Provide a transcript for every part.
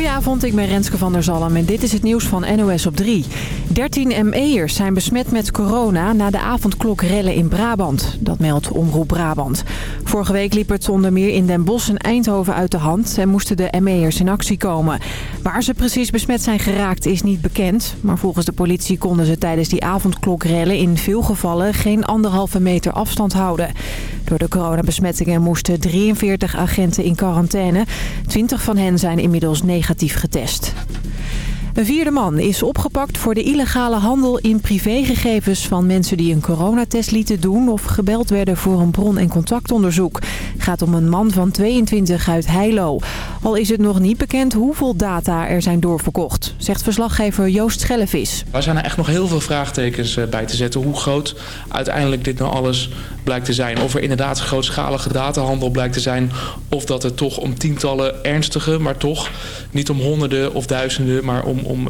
Goedenavond, ik ben Renske van der Zalm en dit is het nieuws van NOS op 3. 13 ME'ers zijn besmet met corona na de avondklokrellen in Brabant. Dat meldt Omroep Brabant. Vorige week liep het onder meer in Den Bosch en Eindhoven uit de hand... en moesten de ME'ers in actie komen. Waar ze precies besmet zijn geraakt is niet bekend. Maar volgens de politie konden ze tijdens die avondklokrellen... in veel gevallen geen anderhalve meter afstand houden. Door de coronabesmettingen moesten 43 agenten in quarantaine. 20 van hen zijn inmiddels negatief negatief getest. Een vierde man is opgepakt voor de illegale handel in privégegevens van mensen die een coronatest lieten doen of gebeld werden voor een bron- en contactonderzoek. Het gaat om een man van 22 uit Heilo. Al is het nog niet bekend hoeveel data er zijn doorverkocht, zegt verslaggever Joost Schellevis. Er zijn er echt nog heel veel vraagtekens eh, bij te zetten hoe groot uiteindelijk dit nou alles blijkt te zijn. Of er inderdaad grootschalige datahandel blijkt te zijn of dat het toch om tientallen ernstige, maar toch niet om honderden of duizenden, maar om om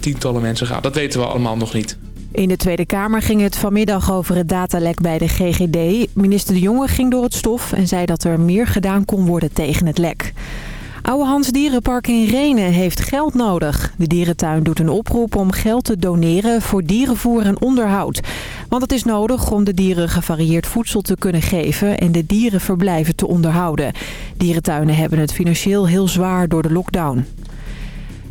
tientallen mensen gaat. Dat weten we allemaal nog niet. In de Tweede Kamer ging het vanmiddag over het datalek bij de GGD. Minister De Jonge ging door het stof en zei dat er meer gedaan kon worden tegen het lek. Oude Hans Dierenpark in Renen heeft geld nodig. De dierentuin doet een oproep om geld te doneren voor dierenvoer en onderhoud. Want het is nodig om de dieren gevarieerd voedsel te kunnen geven en de dierenverblijven te onderhouden. Dierentuinen hebben het financieel heel zwaar door de lockdown.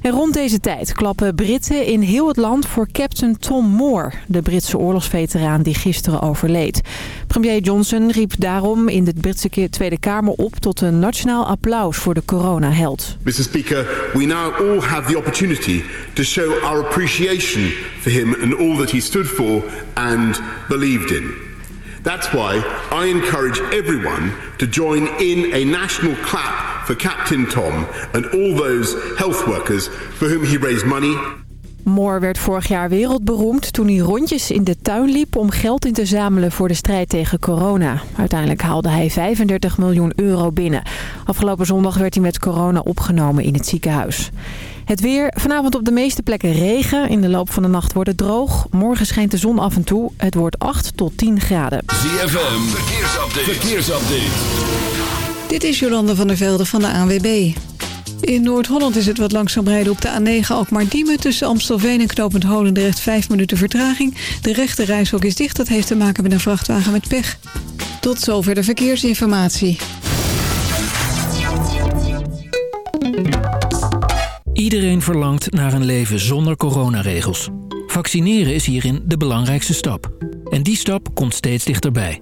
En rond deze tijd klappen Britten in heel het land voor Captain Tom Moore, de Britse oorlogsveteraan die gisteren overleed. Premier Johnson riep daarom in de Britse Tweede Kamer op tot een nationaal applaus voor de coronaheld. Mr. Speaker, we now all have the opportunity to show our appreciation for him and all that he stood for and believed in. That's why I encourage everyone to join in a national clap for Captain Tom and all those health workers for whom he raised money. Moore werd vorig jaar wereldberoemd toen hij rondjes in de tuin liep om geld in te zamelen voor de strijd tegen corona. Uiteindelijk haalde hij 35 miljoen euro binnen. Afgelopen zondag werd hij met corona opgenomen in het ziekenhuis. Het weer, vanavond op de meeste plekken regen. In de loop van de nacht wordt het droog. Morgen schijnt de zon af en toe. Het wordt 8 tot 10 graden. ZFM, verkeersupdate. verkeersupdate. Dit is Jolande van der Velde van de ANWB. In Noord-Holland is het wat langzaam rijden op de A9 Alkmaar-Diemen... tussen Amstelveen en Knopend Holendrecht 5 minuten vertraging. De rechte reishok is dicht, dat heeft te maken met een vrachtwagen met pech. Tot zover de verkeersinformatie. Iedereen verlangt naar een leven zonder coronaregels. Vaccineren is hierin de belangrijkste stap. En die stap komt steeds dichterbij.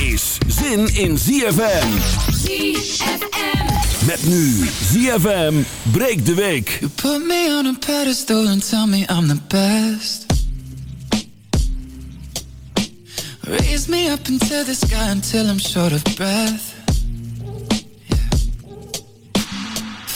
is zin in ZFM. ZFM. Met nu ZFM breek de week. You put me on a pedestal and tell me I'm the best. Raise me up into the sky until I'm short of breath.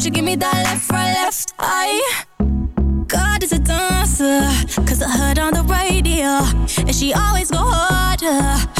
won't you give me that left, right, left I God is a dancer, cause I heard on the radio, and she always go harder.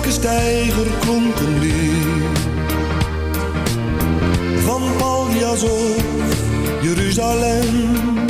elke stijger klonk een lied. Van Paljas of Jeruzalem.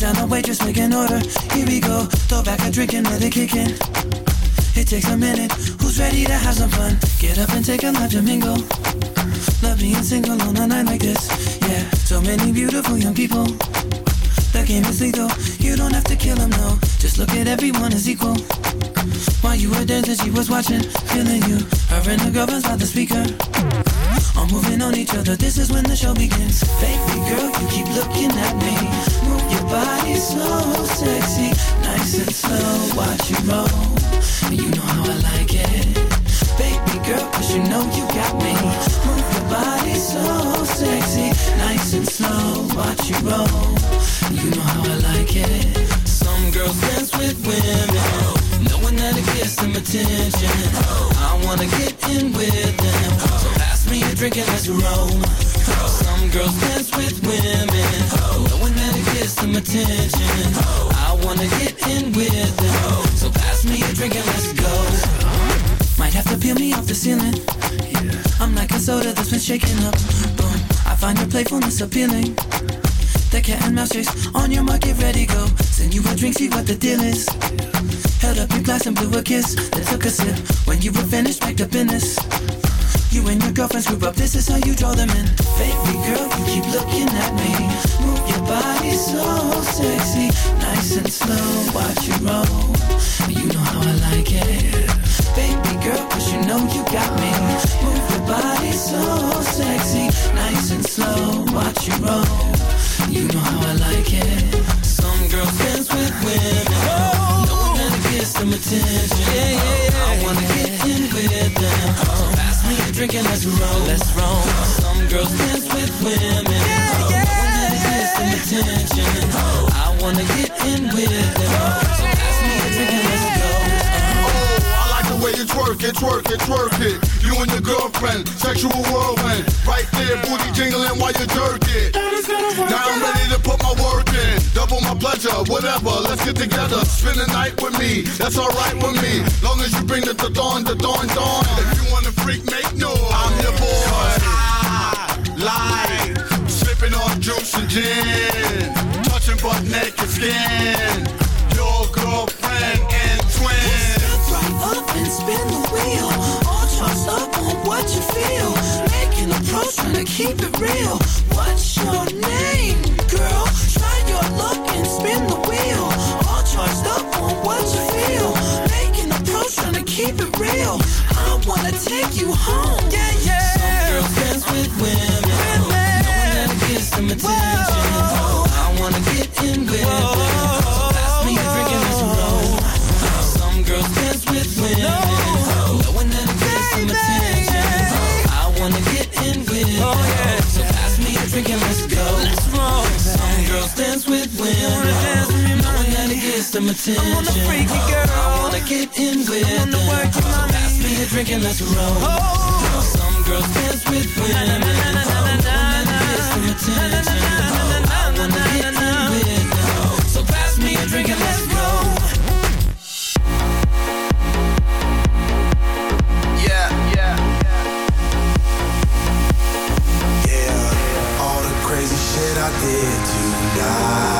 Down the waitress, make an order. Here we go. Throw back a drink and let it kick in. It takes a minute. Who's ready to have some fun? Get up and take a life to mingle. Love being single on a night like this. Yeah, so many beautiful young people. The game is lethal. You don't have to kill them, no. Just look at everyone as equal. While you were dancing, she was watching, feeling you. Her and the girlfriends by the speaker. All moving on each other. This is when the show begins. Baby girl, you keep looking at me. Move your body so sexy, nice and slow. Watch you roll. You know how I like it. Baby girl, cause you know you got me. Move your body so sexy, nice and slow. Watch you roll. You know how I like it. Some girls dance with women, knowing that it gets them attention. I wanna get in with them. Me a drink and let's roll. Some girls dance with women, knowing that it gets them attention. I wanna get in with them. So pass me a drink and let's go. Might have to peel me off the ceiling. I'm like a soda that's been shaken up. Boom. I find your playfulness appealing. The cat and mouse chase on your mark, get ready, go. Send you a drink, see what the deal is. Held up your glass and blew a kiss, then took a sip. When you were finished, packed up in this. You and your girlfriends group up, this is how you draw them in. Baby girl, you keep looking at me. Move your body so sexy, nice and slow. Watch you roll, you know how I like it. Baby girl, cause you know you got me. Move your body so sexy, nice and slow. Watch you roll, you know how I like it. Some girls dance with women, knowing that it gets them attention. Yeah, yeah, yeah. I wanna get in with them. So pass me a drink and let's roll. Let's roll. Some girls dance with women, knowing that it gets them attention. I wanna get in with them. So pass me a drink and let's go. I like the way you twerk it, twerk it, twerk it. You and your girlfriend, sexual whirlwind. Right there, booty jingling while you jerk it. Now I'm ready to put my work in. Double my pleasure, whatever. Let's get together. Spend the night with me. That's alright with me. Long as you bring the dawn, the dawn, dawn. If you wanna freak, make noise. I'm your boy. I like sipping on juice and gin. Touching butt naked skin. Your girlfriend and twin. Right up and spin the wheel. All charged up on what you feel. Making a pro, trying to keep it real. What's your name, girl? Try your luck and spin the wheel. All charged up on what you feel. Making a pro, trying to keep it real. I wanna take you home. Yeah, yeah. Some girls dance with women. Knowing that it gets them attention. I wanna get in with them. Some attention. I wanna freaky girl, I wanna get in with them, so pass me a drink and let's roll. Some girls dance with women, knowing that it gets some attention. I wanna hit the window. So pass me a drink and let's go. Yeah, yeah. Yeah, all the crazy shit I did tonight.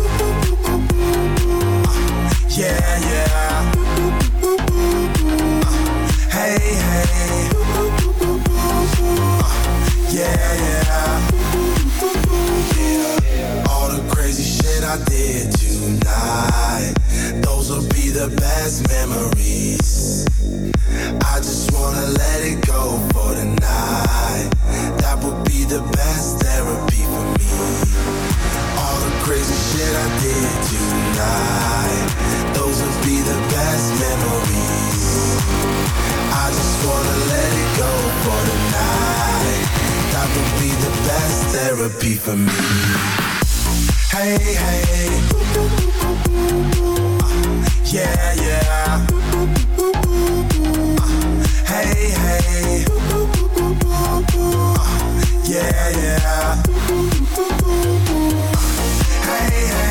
Yeah, yeah. Uh, hey, hey. Yeah, yeah. Yeah. All the crazy shit I did tonight. Those will be the best memories. I just wanna let it go for the night. That would be the best therapy for me. All the crazy shit I did tonight. Therapy for me. Hey, hey. Yeah, yeah. Hey, hey. Yeah, yeah. Hey, hey.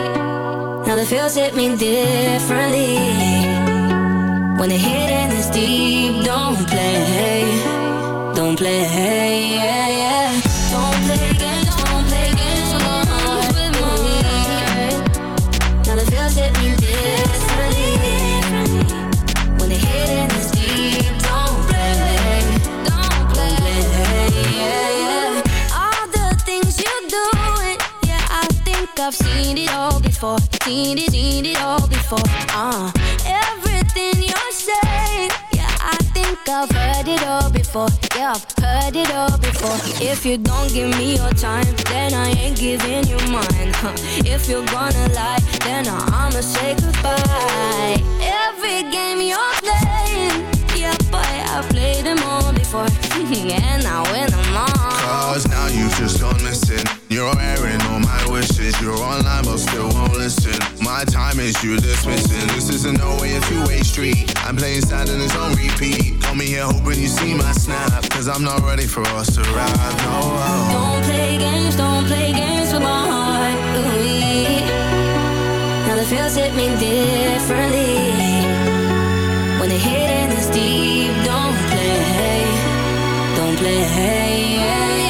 now the feels hit me differently. When the hidden is deep, don't play, don't play, yeah, yeah. Don't play don't play with me. Now the feels hit me differently. When the hidden is deep, don't play, don't play, yeah, yeah. All the things you yeah, I think I've seen it all before. Seen it, seen it all before. Uh, everything you're saying, yeah, I think I've heard it all before. Yeah, I've heard it all before. If you don't give me your time, then I ain't giving you mine. Huh. If you're gonna lie, then I'ma say goodbye. Every game you're playing, yeah, boy, I played them all before, and I win them all. Cause now you've just gone missing. You're airing all my wishes. You're online but still won't listen. My time is you dismissing. This isn't no way a two-way street. I'm playing sad and it's on repeat. Call me here hoping you see my snap. Cause I'm not ready for us to ride. No, Don't play games, don't play games with my heart. Ooh, now the feels hit me differently. When the hitting is deep, don't play, don't play. Yeah, yeah.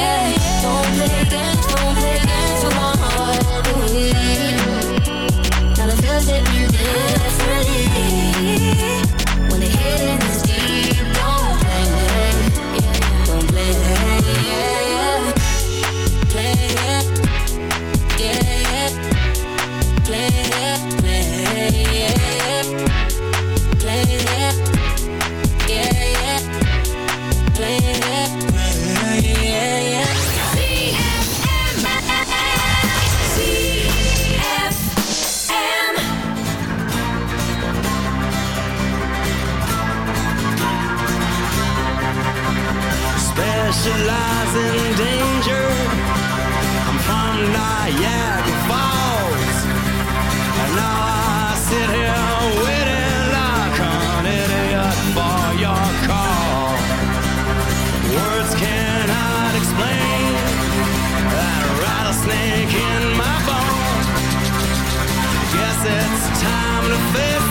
Time to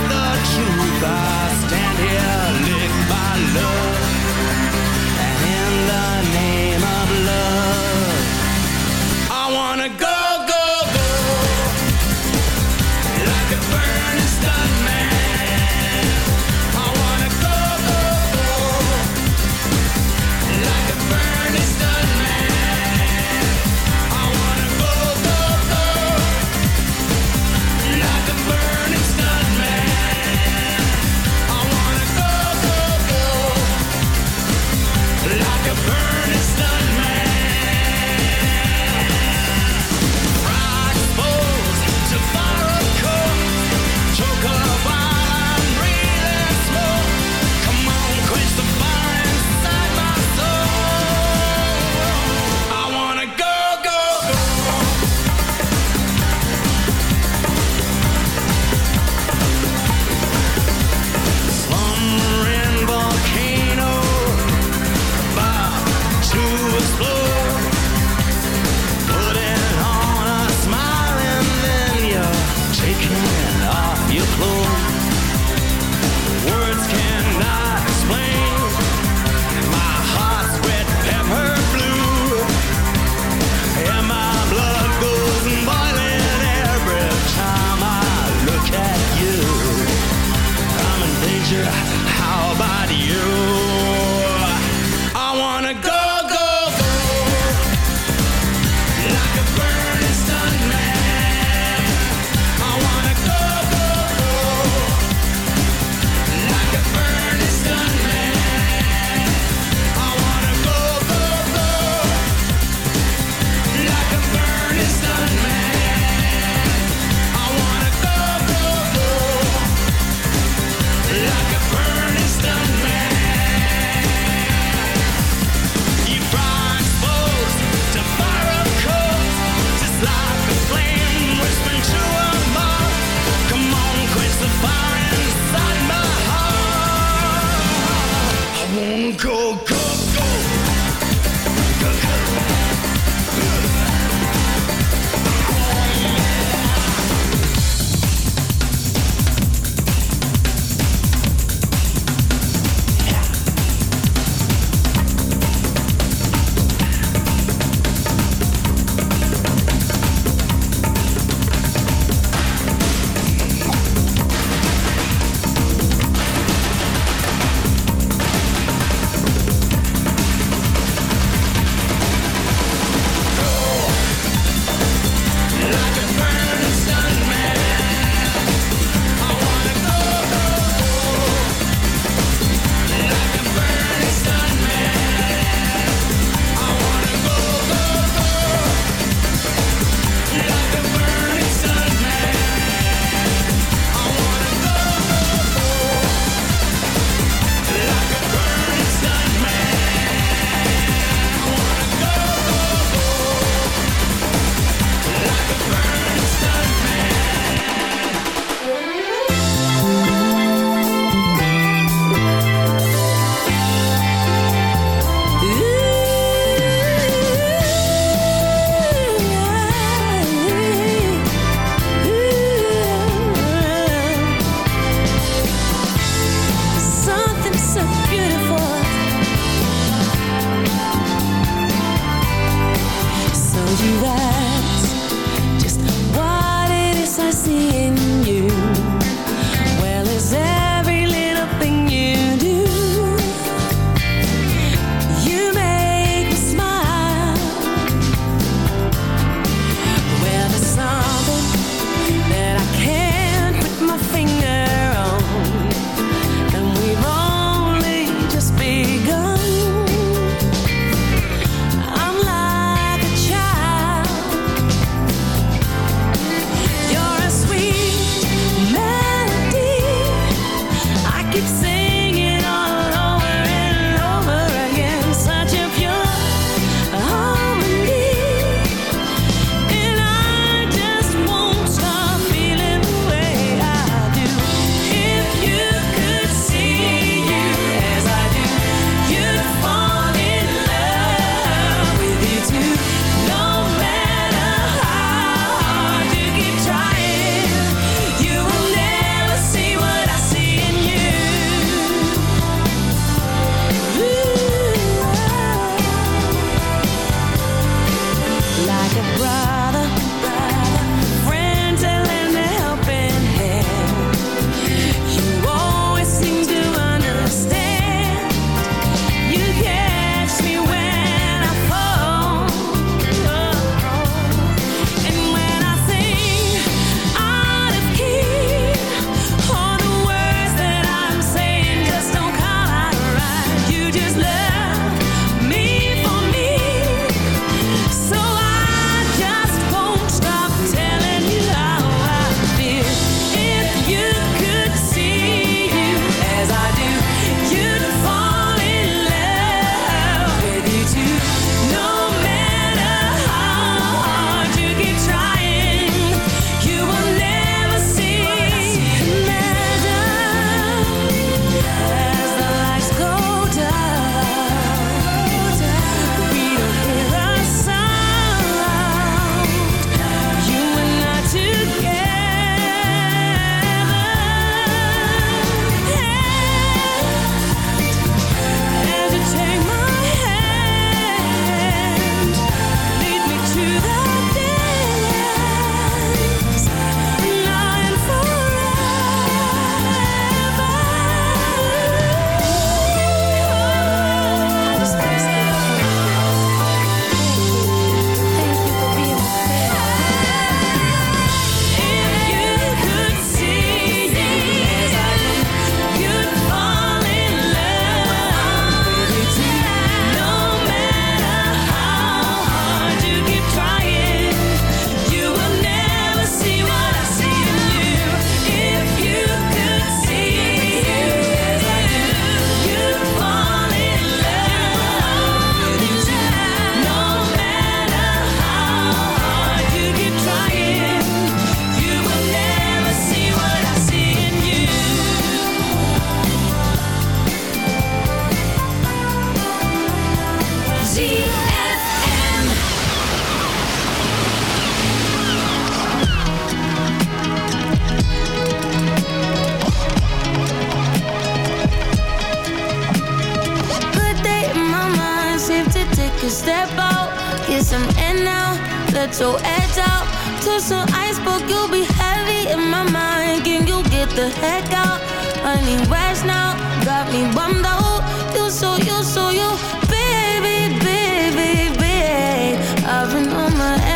can step out, get some air now, let your edge out. To some ice, iceberg, you'll be heavy in my mind. Can you get the heck out? I need rest now, got me bummed out. You so, you so, you, baby, baby, baby. I've been on my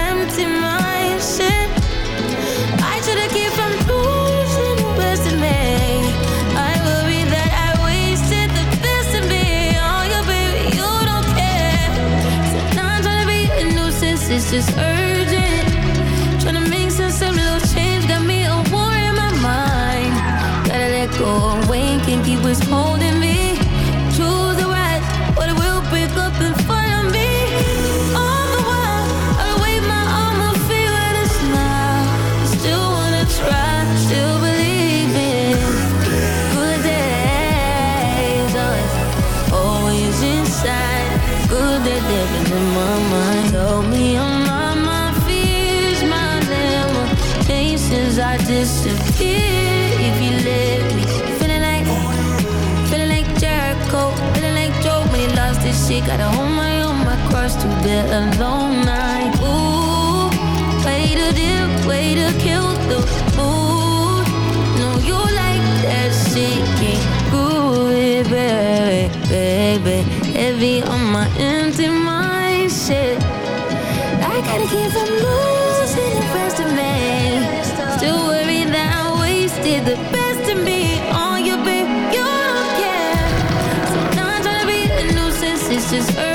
just urgent. Tryna make sense of little change, got me a war in my mind. Gotta let go Wayne, can't keep what's holding he lost his shit. Gotta hold my own, my cross to bear alone night. Ooh, way to dip, way to kill the mood. No, you like that shit, can't baby, baby. Heavy on my empty mind, shit. I gotta keep from losing nuisance, it's